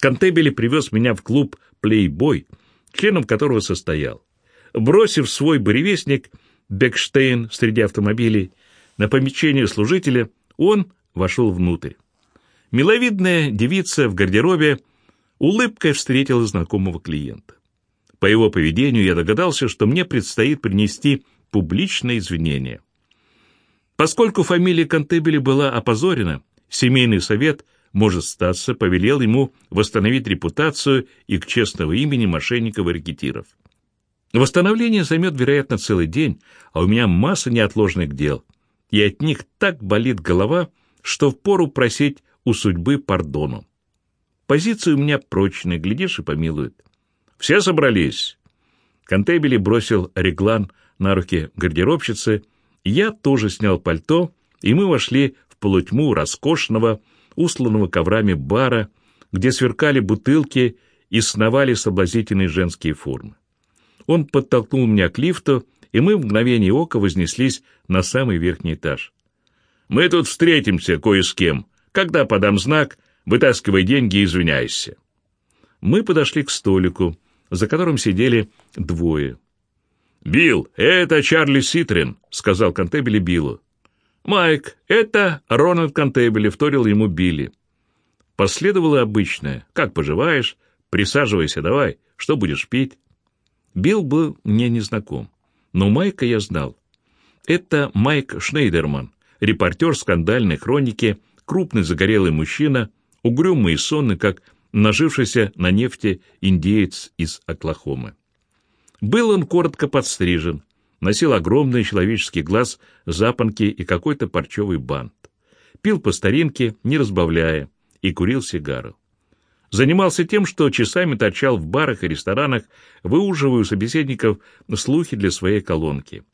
Контебели привез меня в клуб «Плейбой», членом которого состоял. Бросив свой буревестник Бекштейн среди автомобилей на помещение служителя, он вошел внутрь. Миловидная девица в гардеробе улыбкой встретила знакомого клиента. По его поведению я догадался, что мне предстоит принести публичное извинение. Поскольку фамилия Контебели была опозорена, семейный совет, может статься, повелел ему восстановить репутацию и к честного имени мошенников и рекетиров. Восстановление займет, вероятно, целый день, а у меня масса неотложных дел, и от них так болит голова, что впору просить у судьбы пардону. Позиция у меня прочная, глядишь и помилует. Все собрались. Контебели бросил реглан на руки гардеробщицы, я тоже снял пальто, и мы вошли в полутьму роскошного, усланного коврами бара, где сверкали бутылки и сновали соблазнительные женские формы. Он подтолкнул меня к лифту, и мы в мгновение ока вознеслись на самый верхний этаж. «Мы тут встретимся кое с кем. Когда подам знак, вытаскивай деньги и извиняйся». Мы подошли к столику, за которым сидели двое. «Билл, это Чарли Ситрин», — сказал Контебели Биллу. «Майк, это Рональд Контебели», — вторил ему Билли. Последовало обычное. «Как поживаешь? Присаживайся давай. Что будешь пить?» Билл был мне незнаком, но Майка я знал. Это Майк Шнейдерман, репортер скандальной хроники, крупный загорелый мужчина, угрюмый и сонный, как нажившийся на нефти индеец из Оклахомы. Был он коротко подстрижен, носил огромный человеческий глаз, запонки и какой-то парчевый бант. Пил по старинке, не разбавляя, и курил сигару. Занимался тем, что часами торчал в барах и ресторанах, выуживая у собеседников слухи для своей колонки.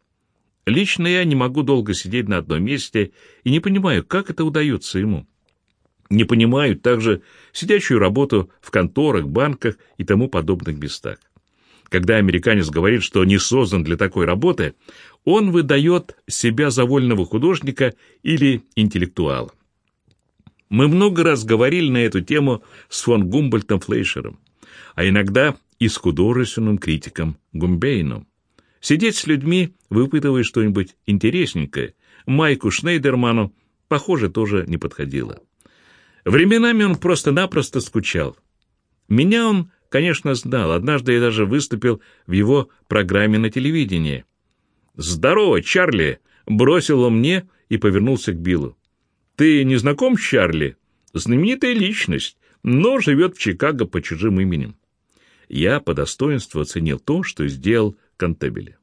Лично я не могу долго сидеть на одном месте и не понимаю, как это удается ему. Не понимаю также сидячую работу в конторах, банках и тому подобных местах. Когда американец говорит, что не создан для такой работы, он выдает себя за вольного художника или интеллектуала. Мы много раз говорили на эту тему с фон Гумбольтом Флейшером, а иногда и с художественным критиком Гумбейном. Сидеть с людьми, выпытывая что-нибудь интересненькое, Майку Шнейдерману, похоже, тоже не подходило. Временами он просто-напросто скучал. Меня он, конечно, знал. Однажды я даже выступил в его программе на телевидении. «Здорово, Чарли!» — бросил он мне и повернулся к Биллу. Ты не знаком с Чарли? Знаменитая личность, но живет в Чикаго по чужим именем. Я по достоинству оценил то, что сделал Контебеле.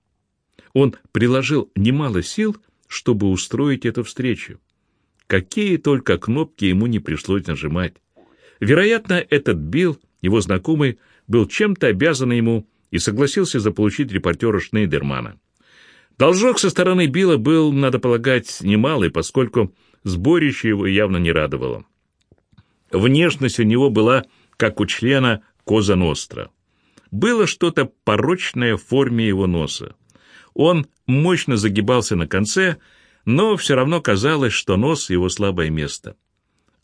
Он приложил немало сил, чтобы устроить эту встречу. Какие только кнопки ему не пришлось нажимать. Вероятно, этот Билл, его знакомый, был чем-то обязан ему и согласился заполучить репортера Шнейдермана. Должок со стороны Билла был, надо полагать, немалый, поскольку сборище его явно не радовало. Внешность у него была, как у члена Коза Ностра. Было что-то порочное в форме его носа. Он мощно загибался на конце, но все равно казалось, что нос — его слабое место.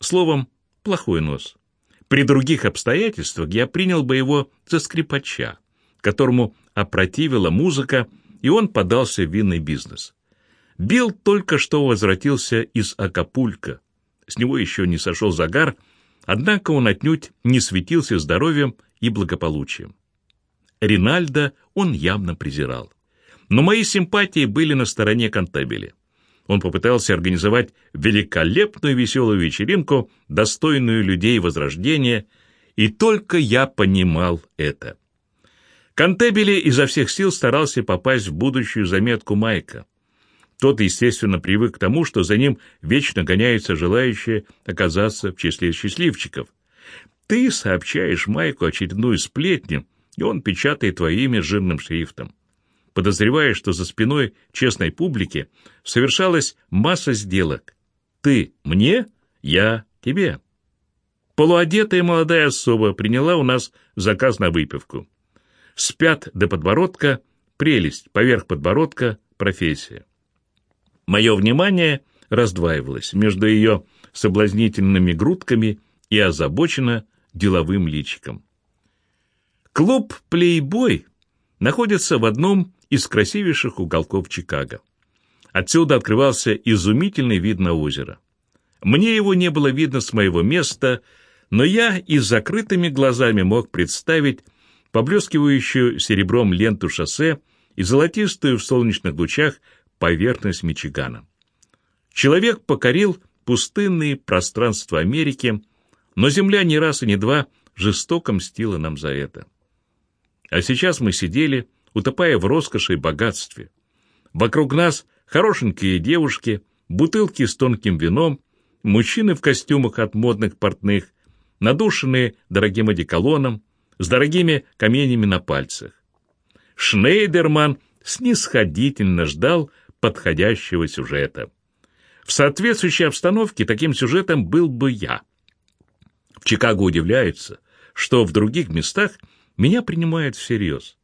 Словом, плохой нос. При других обстоятельствах я принял бы его за скрипача, которому опротивила музыка, и он подался в винный бизнес. Билл только что возвратился из Акапулька. С него еще не сошел загар, однако он отнюдь не светился здоровьем и благополучием. Ринальда он явно презирал. Но мои симпатии были на стороне Кантабели. Он попытался организовать великолепную веселую вечеринку, достойную людей Возрождения, и только я понимал это. Кантебели изо всех сил старался попасть в будущую заметку Майка. Тот, естественно, привык к тому, что за ним вечно гоняются желающие оказаться в числе счастливчиков. Ты сообщаешь Майку очередную сплетню, и он печатает твое имя жирным шрифтом. Подозревая, что за спиной честной публики совершалась масса сделок. Ты мне, я тебе. Полуодетая молодая особа приняла у нас заказ на выпивку. Спят до подбородка, прелесть, поверх подбородка, профессия. Мое внимание раздваивалось между ее соблазнительными грудками и озабоченно деловым личиком. Клуб «Плейбой» находится в одном из красивейших уголков Чикаго. Отсюда открывался изумительный вид на озеро. Мне его не было видно с моего места, но я и закрытыми глазами мог представить поблескивающую серебром ленту шоссе и золотистую в солнечных лучах поверхность Мичигана. Человек покорил пустынные пространства Америки, но земля ни раз и не два жестоко мстила нам за это. А сейчас мы сидели, утопая в роскоши и богатстве. Вокруг нас хорошенькие девушки, бутылки с тонким вином, мужчины в костюмах от модных портных, надушенные дорогим одеколоном, с дорогими каменями на пальцах. Шнейдерман снисходительно ждал подходящего сюжета. В соответствующей обстановке таким сюжетом был бы я. В Чикаго удивляются, что в других местах меня принимают всерьез.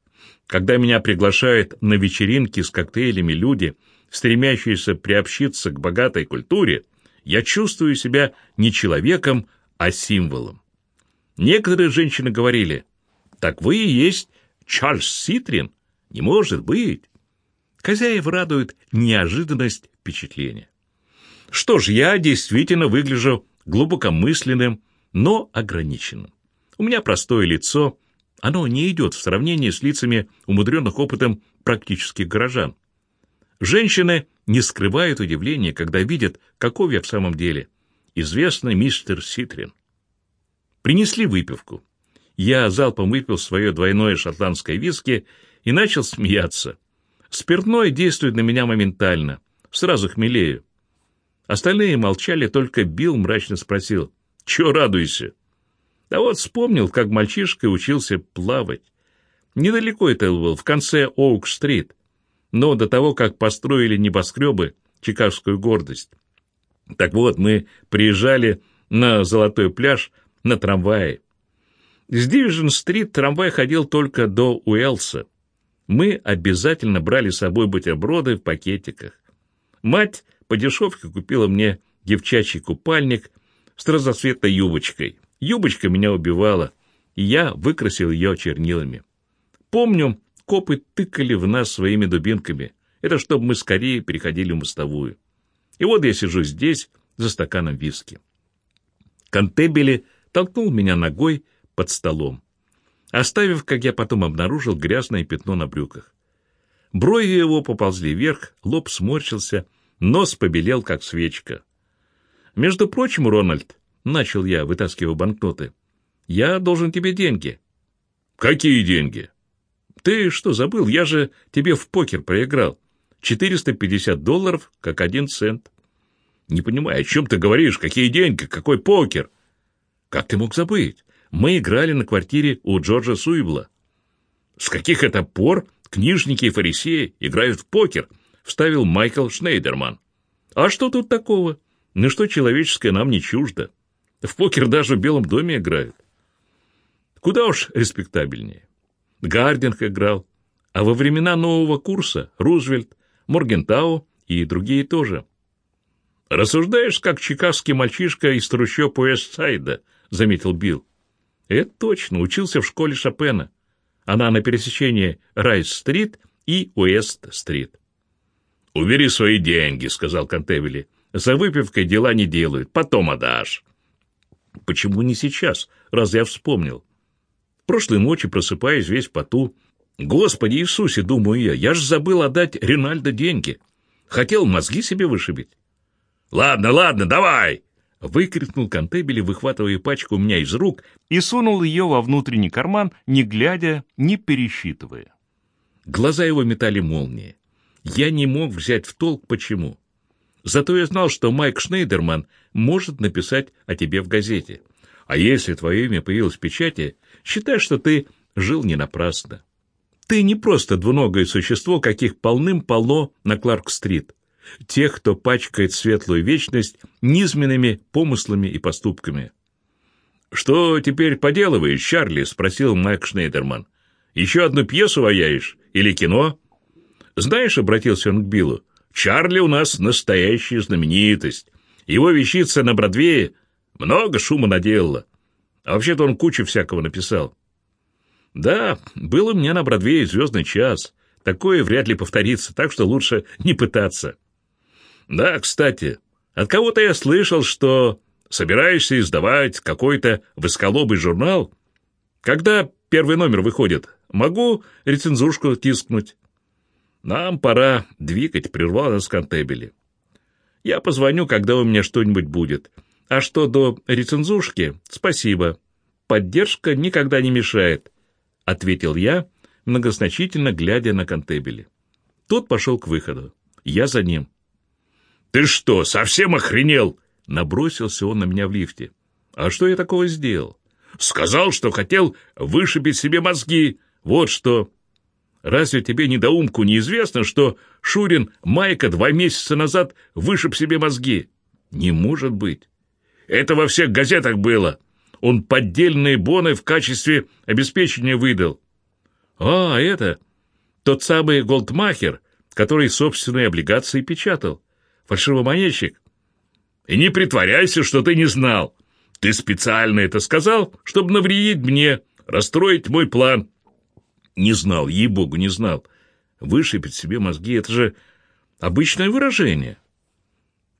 Когда меня приглашают на вечеринки с коктейлями люди, стремящиеся приобщиться к богатой культуре, я чувствую себя не человеком, а символом. Некоторые женщины говорили, «Так вы и есть Чарльз Ситрин? Не может быть!» Хозяев радует неожиданность впечатления. Что ж, я действительно выгляжу глубокомысленным, но ограниченным. У меня простое лицо, оно не идет в сравнении с лицами умудренных опытом практических горожан. Женщины не скрывают удивления, когда видят, каков я в самом деле. Известный мистер Ситрин. Принесли выпивку. Я залпом выпил свое двойное шотландское виски и начал смеяться. Спиртное действует на меня моментально. Сразу хмелею. Остальные молчали, только Билл мрачно спросил. «Чего радуйся?» Да вот вспомнил, как мальчишка учился плавать. Недалеко это был, в конце Оук-стрит. Но до того, как построили небоскребы, чикагскую гордость. Так вот, мы приезжали на Золотой пляж на трамвае. С Дивижн-стрит трамвай ходил только до Уэлса. Мы обязательно брали с собой бутерброды в пакетиках. Мать по дешевке купила мне девчачий купальник с разноцветной юбочкой. Юбочка меня убивала, и я выкрасил ее чернилами. Помню, копы тыкали в нас своими дубинками. Это чтобы мы скорее переходили в мостовую. И вот я сижу здесь, за стаканом виски. Контебели толкнул меня ногой под столом, оставив, как я потом обнаружил, грязное пятно на брюках. Брови его поползли вверх, лоб сморщился, нос побелел, как свечка. «Между прочим, Рональд, — начал я, вытаскивая банкноты. «Я должен тебе деньги». «Какие деньги?» «Ты что, забыл? Я же тебе в покер проиграл. 450 долларов, как один цент». «Не понимаю, о чем ты говоришь? Какие деньги? Какой покер?» «Как ты мог забыть? Мы играли на квартире у Джорджа Суибла». «С каких это пор книжники и фарисеи играют в покер?» — вставил Майкл Шнейдерман. «А что тут такого? Ничто человеческое нам не чуждо». В покер даже в Белом доме играют. Куда уж респектабельнее. Гардинг играл, а во времена нового курса Рузвельт, Моргентау и другие тоже. «Рассуждаешь, как чикагский мальчишка из трущоб Уэстсайда», — заметил Билл. «Это точно, учился в школе Шопена. Она на пересечении Райс-стрит и Уэст-стрит». «Убери свои деньги», — сказал Кантевели. «За выпивкой дела не делают, потом отдашь». Почему не сейчас, раз я вспомнил? Прошлой ночью просыпаюсь весь в поту. Господи Иисусе, думаю я, я ж забыл отдать Ринальдо деньги. Хотел мозги себе вышибить. Ладно, ладно, давай! Выкрикнул Кантебели, выхватывая пачку у меня из рук, и сунул ее во внутренний карман, не глядя, не пересчитывая. Глаза его метали молнии. Я не мог взять в толк, почему. Зато я знал, что Майк Шнейдерман может написать о тебе в газете. А если твое имя появилось в печати, считай, что ты жил не напрасно. Ты не просто двуногое существо, каких полным-полно на Кларк-стрит. Тех, кто пачкает светлую вечность низменными помыслами и поступками. «Что теперь поделываешь, Чарли?» — спросил Майк Шнейдерман. «Еще одну пьесу ваяешь? Или кино?» «Знаешь», — обратился он к Биллу, Чарли у нас настоящая знаменитость. Его вещица на Бродвее много шума наделала. А вообще-то он кучу всякого написал. Да, был у меня на Бродвее «Звездный час». Такое вряд ли повторится, так что лучше не пытаться. Да, кстати, от кого-то я слышал, что собираешься издавать какой-то высколобый журнал. Когда первый номер выходит, могу рецензушку тискнуть. Нам пора двигать, прервал нас Кантебели. Я позвоню, когда у меня что-нибудь будет. А что до рецензушки, спасибо. Поддержка никогда не мешает, — ответил я, многозначительно глядя на Кантебели. Тот пошел к выходу. Я за ним. «Ты что, совсем охренел?» Набросился он на меня в лифте. «А что я такого сделал?» «Сказал, что хотел вышибить себе мозги. Вот что!» Разве тебе недоумку неизвестно, что Шурин Майка два месяца назад вышиб себе мозги? Не может быть. Это во всех газетах было. Он поддельные боны в качестве обеспечения выдал. А, это тот самый Голдмахер, который собственные облигации печатал. Фальшивомонетчик. И не притворяйся, что ты не знал. Ты специально это сказал, чтобы навредить мне, расстроить мой план. Не знал, ей-богу, не знал. Вышибить себе мозги — это же обычное выражение.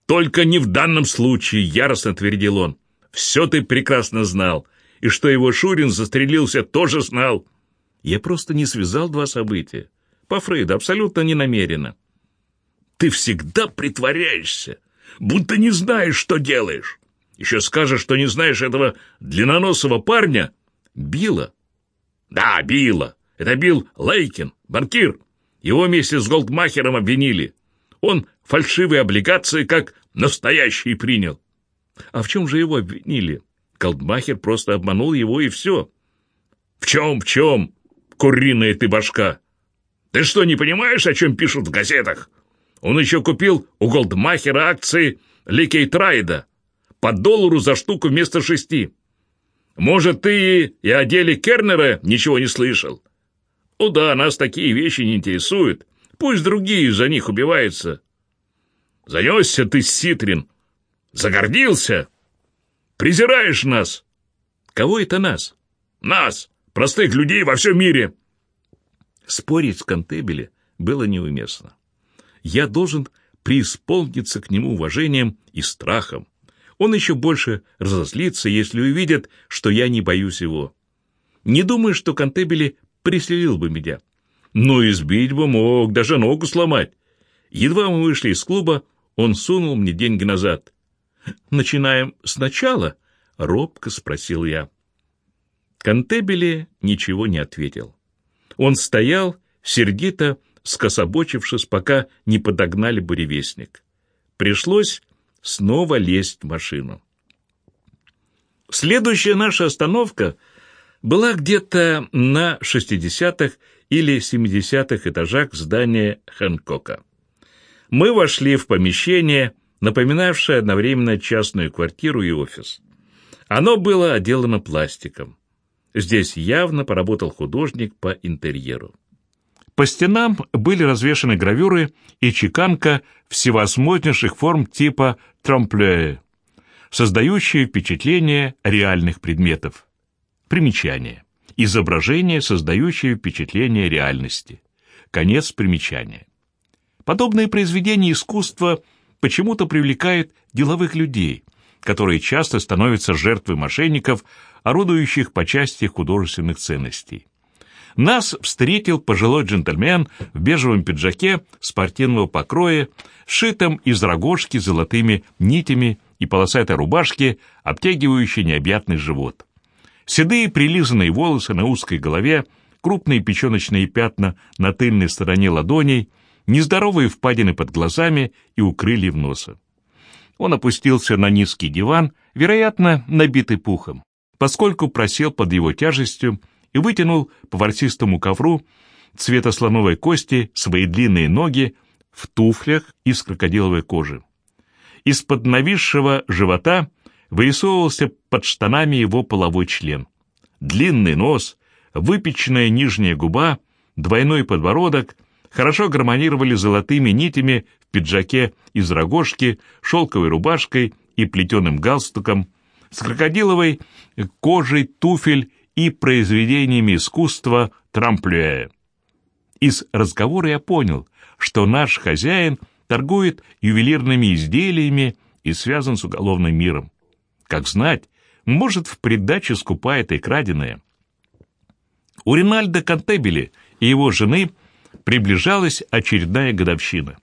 «Только не в данном случае», — яростно твердил он. «Все ты прекрасно знал. И что его Шурин застрелился, тоже знал. Я просто не связал два события. По Фрейду, абсолютно не намеренно». «Ты всегда притворяешься, будто не знаешь, что делаешь. Еще скажешь, что не знаешь этого длинноносого парня. Билла?» «Да, Билла. Это Билл Лейкин, банкир. Его вместе с Голдмахером обвинили. Он фальшивые облигации как настоящие принял. А в чем же его обвинили? Голдмахер просто обманул его и все. В чем, в чем, куриная ты башка? Ты что, не понимаешь, о чем пишут в газетах? Он еще купил у Голдмахера акции Ликейтрайда по доллару за штуку вместо шести. Может, ты и о деле Кернера ничего не слышал? О да, нас такие вещи не интересуют. Пусть другие за них убиваются. Занесся ты, Ситрин. Загордился. Презираешь нас. Кого это нас? Нас, простых людей во всем мире. Спорить с Кантебеле было неуместно. Я должен преисполниться к нему уважением и страхом. Он еще больше разозлится, если увидит, что я не боюсь его. Не думаю, что Кантебели пристрелил бы меня. Но избить бы мог, даже ногу сломать. Едва мы вышли из клуба, он сунул мне деньги назад. «Начинаем сначала?» — робко спросил я. Кантебели ничего не ответил. Он стоял, сердито скособочившись, пока не подогнали буревестник. Пришлось снова лезть в машину. Следующая наша остановка была где-то на 60-х или 70-х этажах здания Хэнкока. Мы вошли в помещение, напоминавшее одновременно частную квартиру и офис. Оно было отделано пластиком. Здесь явно поработал художник по интерьеру. По стенам были развешаны гравюры и чеканка всевозможнейших форм типа трамплея, создающие впечатление реальных предметов. Примечание. Изображение, создающее впечатление реальности. Конец примечания. Подобные произведения искусства почему-то привлекают деловых людей, которые часто становятся жертвой мошенников, орудующих по части художественных ценностей. Нас встретил пожилой джентльмен в бежевом пиджаке спортивного покроя, шитом из рогожки золотыми нитями и полосатой рубашки, обтягивающей необъятный живот. Седые прилизанные волосы на узкой голове, крупные печеночные пятна на тыльной стороне ладоней, нездоровые впадины под глазами и у крыльев носа. Он опустился на низкий диван, вероятно, набитый пухом, поскольку просел под его тяжестью и вытянул по ворсистому ковру цвета слоновой кости свои длинные ноги в туфлях из крокодиловой кожи. Из-под нависшего живота вырисовывался под штанами его половой член. Длинный нос, выпеченная нижняя губа, двойной подбородок хорошо гармонировали золотыми нитями в пиджаке из рогожки, шелковой рубашкой и плетеным галстуком, с крокодиловой кожей туфель и произведениями искусства Трамплюэ. Из разговора я понял, что наш хозяин торгует ювелирными изделиями и связан с уголовным миром. Как знать, может, в придачу скупает и краденое. У Ринальда Кантебели и его жены приближалась очередная годовщина,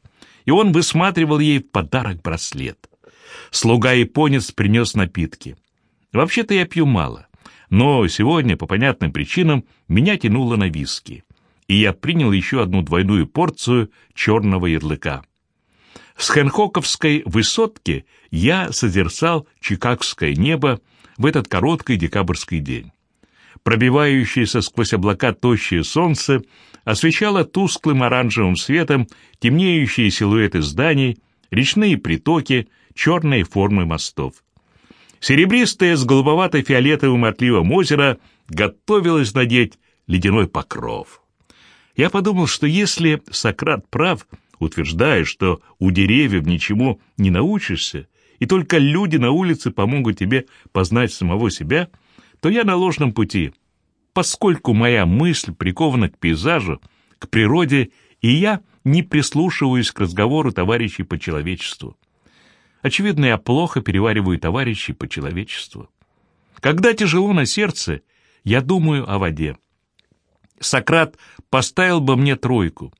и он высматривал ей в подарок браслет. Слуга-японец принес напитки. Вообще-то я пью мало, но сегодня, по понятным причинам, меня тянуло на виски, и я принял еще одну двойную порцию черного ярлыка. С Хэнхоковской высотки я созерцал чикагское небо в этот короткий декабрьский день. Пробивающееся сквозь облака тощее солнце освещало тусклым оранжевым светом темнеющие силуэты зданий, речные притоки, черные формы мостов. Серебристое с голубовато-фиолетовым отливом озеро готовилось надеть ледяной покров. Я подумал, что если Сократ прав, утверждая, что у деревьев ничему не научишься, и только люди на улице помогут тебе познать самого себя, то я на ложном пути, поскольку моя мысль прикована к пейзажу, к природе, и я не прислушиваюсь к разговору товарищей по человечеству. Очевидно, я плохо перевариваю товарищей по человечеству. Когда тяжело на сердце, я думаю о воде. Сократ поставил бы мне тройку.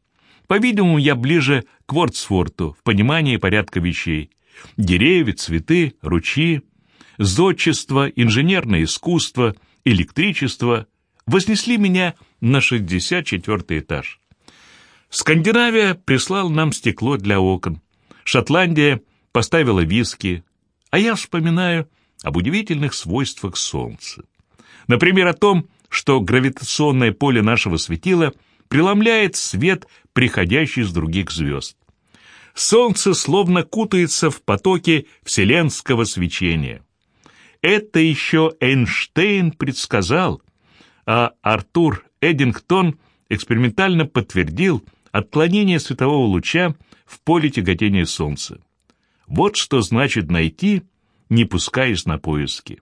По-видимому, я ближе к Вордсворту в понимании порядка вещей. Деревья, цветы, ручьи, зодчество, инженерное искусство, электричество вознесли меня на 64 этаж. Скандинавия прислал нам стекло для окон. Шотландия поставила виски, а я вспоминаю об удивительных свойствах Солнца. Например, о том, что гравитационное поле нашего светила преломляет свет, приходящий с других звезд. Солнце словно кутается в потоке вселенского свечения. Это еще Эйнштейн предсказал, а Артур Эдингтон экспериментально подтвердил отклонение светового луча в поле тяготения Солнца. Вот что значит найти, не пускаясь на поиски.